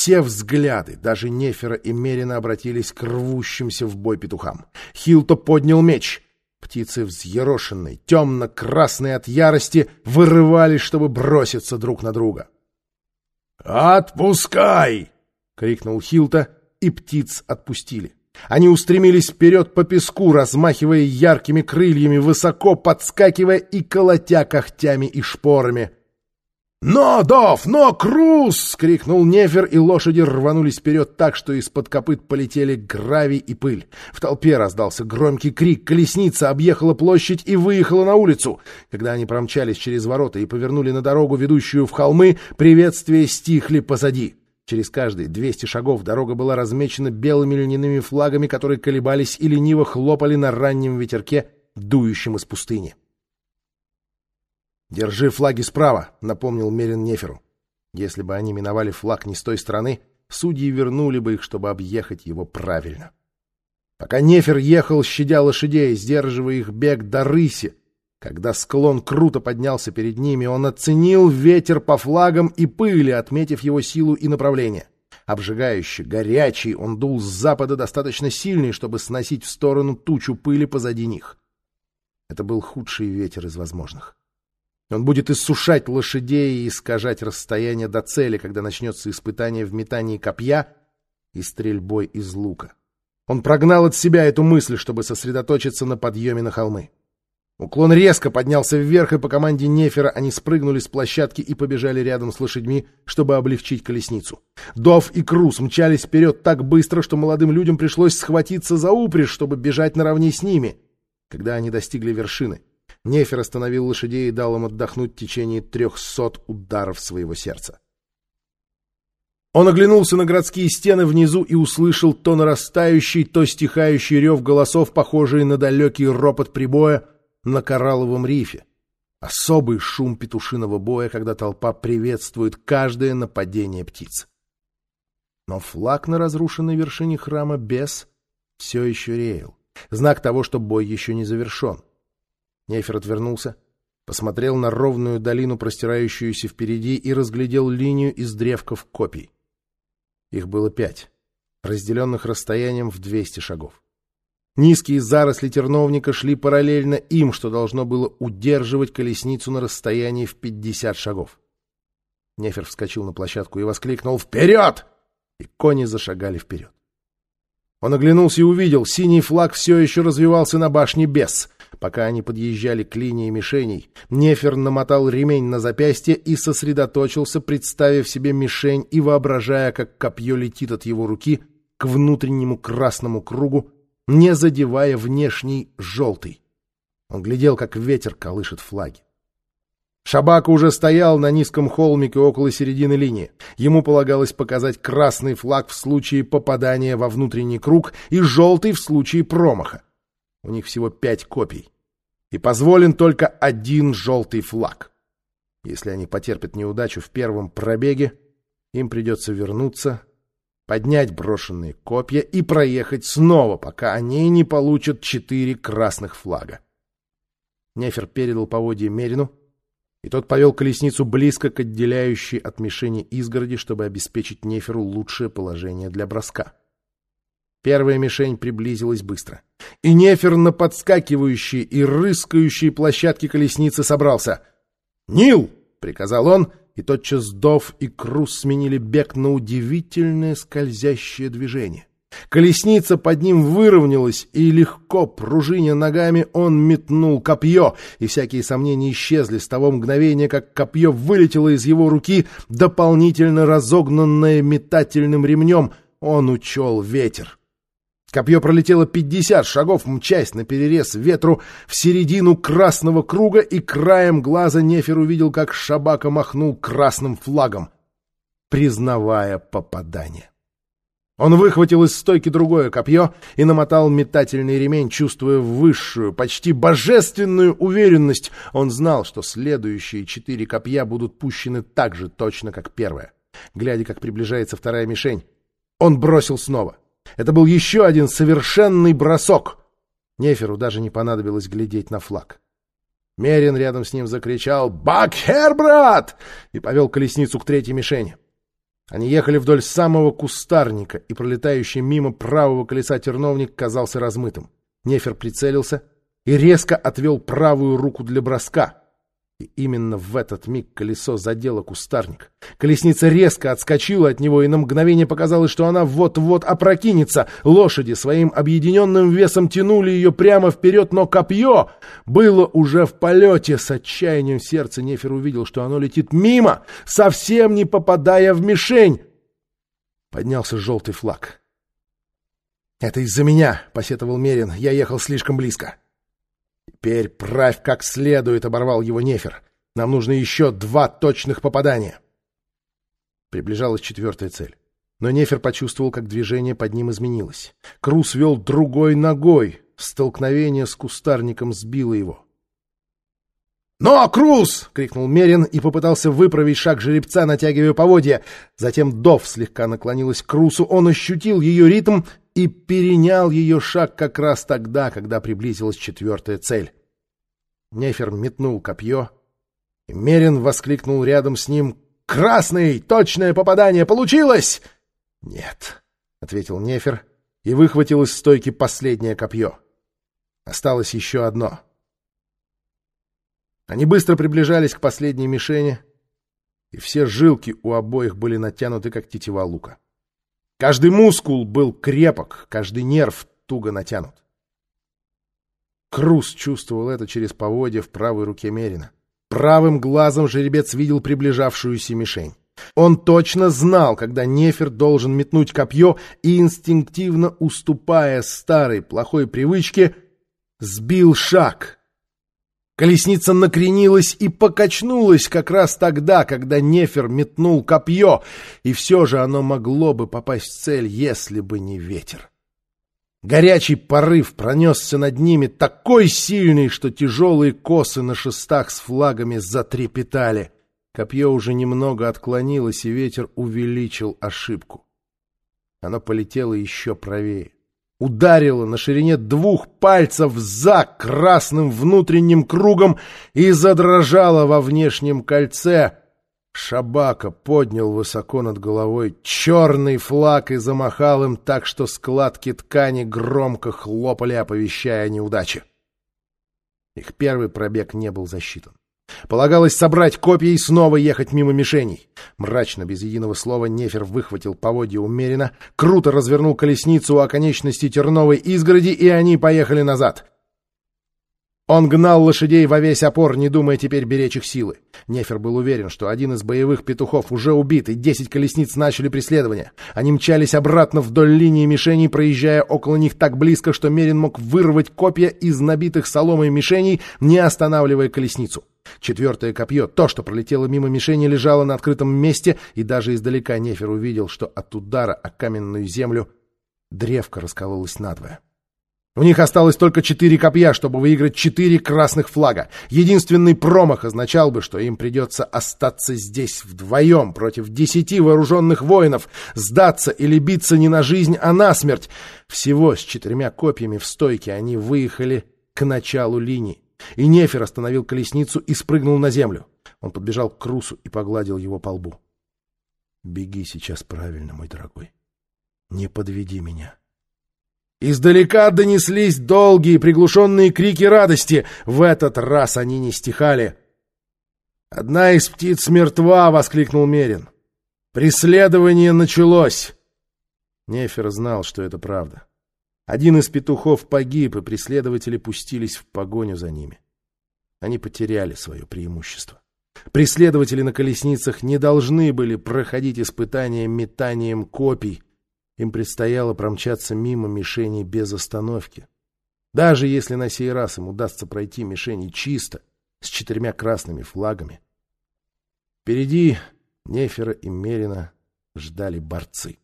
Все взгляды, даже Нефера и Мерина, обратились к рвущимся в бой петухам. Хилто поднял меч. Птицы взъерошенные, темно-красные от ярости, вырывались, чтобы броситься друг на друга. «Отпускай!» — крикнул Хилта, и птиц отпустили. Они устремились вперед по песку, размахивая яркими крыльями, высоко подскакивая и колотя когтями и шпорами. «Но, Дов! Но, Круз!» — крикнул Нефер, и лошади рванулись вперед так, что из-под копыт полетели гравий и пыль. В толпе раздался громкий крик, колесница объехала площадь и выехала на улицу. Когда они промчались через ворота и повернули на дорогу, ведущую в холмы, приветствия стихли позади. Через каждые 200 шагов дорога была размечена белыми льняными флагами, которые колебались и лениво хлопали на раннем ветерке, дующем из пустыни. «Держи флаги справа», — напомнил Мерин Неферу. Если бы они миновали флаг не с той стороны, судьи вернули бы их, чтобы объехать его правильно. Пока Нефер ехал, щадя лошадей, сдерживая их бег до рыси, когда склон круто поднялся перед ними, он оценил ветер по флагам и пыли, отметив его силу и направление. Обжигающий, горячий, он дул с запада достаточно сильный, чтобы сносить в сторону тучу пыли позади них. Это был худший ветер из возможных. Он будет иссушать лошадей и искажать расстояние до цели, когда начнется испытание в метании копья и стрельбой из лука. Он прогнал от себя эту мысль, чтобы сосредоточиться на подъеме на холмы. Уклон резко поднялся вверх, и по команде Нефера они спрыгнули с площадки и побежали рядом с лошадьми, чтобы облегчить колесницу. Дов и Крус мчались вперед так быстро, что молодым людям пришлось схватиться за упряжь, чтобы бежать наравне с ними. Когда они достигли вершины, Нефер остановил лошадей и дал им отдохнуть в течение трехсот ударов своего сердца. Он оглянулся на городские стены внизу и услышал то нарастающий, то стихающий рев голосов, похожий на далекий ропот прибоя, на коралловом рифе. Особый шум петушиного боя, когда толпа приветствует каждое нападение птиц. Но флаг на разрушенной вершине храма без все еще реял. Знак того, что бой еще не завершен. Нефер отвернулся, посмотрел на ровную долину, простирающуюся впереди, и разглядел линию из древков копий. Их было пять, разделенных расстоянием в двести шагов. Низкие заросли терновника шли параллельно им, что должно было удерживать колесницу на расстоянии в пятьдесят шагов. Нефер вскочил на площадку и воскликнул «Вперед!» И кони зашагали вперед. Он оглянулся и увидел, синий флаг все еще развивался на башне Бес. Пока они подъезжали к линии мишеней, Нефер намотал ремень на запястье и сосредоточился, представив себе мишень и воображая, как копье летит от его руки к внутреннему красному кругу, не задевая внешний желтый. Он глядел, как ветер колышет флаги. Шабака уже стоял на низком холмике около середины линии. Ему полагалось показать красный флаг в случае попадания во внутренний круг и желтый в случае промаха. У них всего пять копий. И позволен только один желтый флаг. Если они потерпят неудачу в первом пробеге, им придется вернуться поднять брошенные копья и проехать снова, пока они не получат четыре красных флага. Нефер передал поводье Мерину, и тот повел колесницу близко к отделяющей от мишени изгороди, чтобы обеспечить Неферу лучшее положение для броска. Первая мишень приблизилась быстро. И Нефер на подскакивающей и рыскающей площадке колесницы собрался. «Нил!» — приказал он, и тотчас Дов и Крус сменили бег на удивительное скользящее движение. Колесница под ним выровнялась, и легко, пружиня ногами, он метнул копье, и всякие сомнения исчезли с того мгновения, как копье вылетело из его руки, дополнительно разогнанное метательным ремнем. Он учел ветер. Копье пролетело пятьдесят шагов, мчась на перерез ветру в середину красного круга, и краем глаза Нефер увидел, как Шабака махнул красным флагом, признавая попадание. Он выхватил из стойки другое копье и намотал метательный ремень, чувствуя высшую, почти божественную уверенность. Он знал, что следующие четыре копья будут пущены так же точно, как первое. Глядя, как приближается вторая мишень, он бросил снова — это был еще один совершенный бросок. Неферу даже не понадобилось глядеть на флаг. Мерин рядом с ним закричал «Бакхер, брат!» и повел колесницу к третьей мишени. Они ехали вдоль самого кустарника, и пролетающий мимо правого колеса терновник казался размытым. Нефер прицелился и резко отвел правую руку для броска — и именно в этот миг колесо задело кустарник. Колесница резко отскочила от него, и на мгновение показалось, что она вот-вот опрокинется. Лошади своим объединенным весом тянули ее прямо вперед, но копье было уже в полете. С отчаянием сердца Нефер увидел, что оно летит мимо, совсем не попадая в мишень. Поднялся желтый флаг. «Это из-за меня», — посетовал Мерин. «Я ехал слишком близко». «Теперь правь как следует», — оборвал его Нефер. «Нам нужно еще два точных попадания». Приближалась четвертая цель. Но Нефер почувствовал, как движение под ним изменилось. Крус вел другой ногой. Столкновение с кустарником сбило его. «Но, Круз!» — крикнул Мерин и попытался выправить шаг жеребца, натягивая поводья. Затем Дов слегка наклонилась к Крусу. Он ощутил ее ритм и перенял ее шаг как раз тогда, когда приблизилась четвертая цель. Нефер метнул копье, и Мерин воскликнул рядом с ним «Красный! Точное попадание! Получилось!» «Нет», — ответил Нефер и выхватил из стойки последнее копье. Осталось еще одно — они быстро приближались к последней мишени, и все жилки у обоих были натянуты, как тетива лука. Каждый мускул был крепок, каждый нерв туго натянут. Крус чувствовал это через поводья в правой руке Мерина. Правым глазом жеребец видел приближавшуюся мишень. Он точно знал, когда Нефер должен метнуть копье и, инстинктивно уступая старой плохой привычке, сбил шаг — Колесница накренилась и покачнулась как раз тогда, когда Нефер метнул копье, и все же оно могло бы попасть в цель, если бы не ветер. Горячий порыв пронесся над ними такой сильный, что тяжелые косы на шестах с флагами затрепетали. Копье уже немного отклонилось, и ветер увеличил ошибку. Оно полетело еще правее ударила на ширине двух пальцев за красным внутренним кругом и задрожала во внешнем кольце. Шабака поднял высоко над головой черный флаг и замахал им так, что складки ткани громко хлопали, оповещая о неудаче. Их первый пробег не был засчитан. Полагалось собрать копья и снова ехать мимо мишеней. Мрачно, без единого слова, Нефер выхватил поводья умеренно, круто развернул колесницу у оконечности терновой изгороди, и они поехали назад. Он гнал лошадей во весь опор, не думая теперь беречь их силы. Нефер был уверен, что один из боевых петухов уже убит, и десять колесниц начали преследование. Они мчались обратно вдоль линии мишеней, проезжая около них так близко, что Мерин мог вырвать копья из набитых соломой мишеней, не останавливая колесницу. Четвертое копье, то, что пролетело мимо мишени, лежало на открытом месте, и даже издалека Нефер увидел, что от удара о каменную землю древко раскололось надвое. У них осталось только четыре копья, чтобы выиграть четыре красных флага. Единственный промах означал бы, что им придется остаться здесь вдвоем против десяти вооруженных воинов, сдаться или биться не на жизнь, а на смерть. Всего с четырьмя копьями в стойке они выехали к началу линии. И Нефер остановил колесницу и спрыгнул на землю. Он подбежал к Крусу и погладил его по лбу. — Беги сейчас правильно, мой дорогой. Не подведи меня. Издалека донеслись долгие приглушенные крики радости. В этот раз они не стихали. «Одна из птиц мертва!» — воскликнул Мерин. «Преследование началось!» Нефер знал, что это правда. Один из петухов погиб, и преследователи пустились в погоню за ними. Они потеряли свое преимущество. Преследователи на колесницах не должны были проходить испытания метанием копий. Им предстояло промчаться мимо мишеней без остановки. Даже если на сей раз им удастся пройти мишени чисто, с четырьмя красными флагами. Впереди Нефера и Мерина ждали борцы.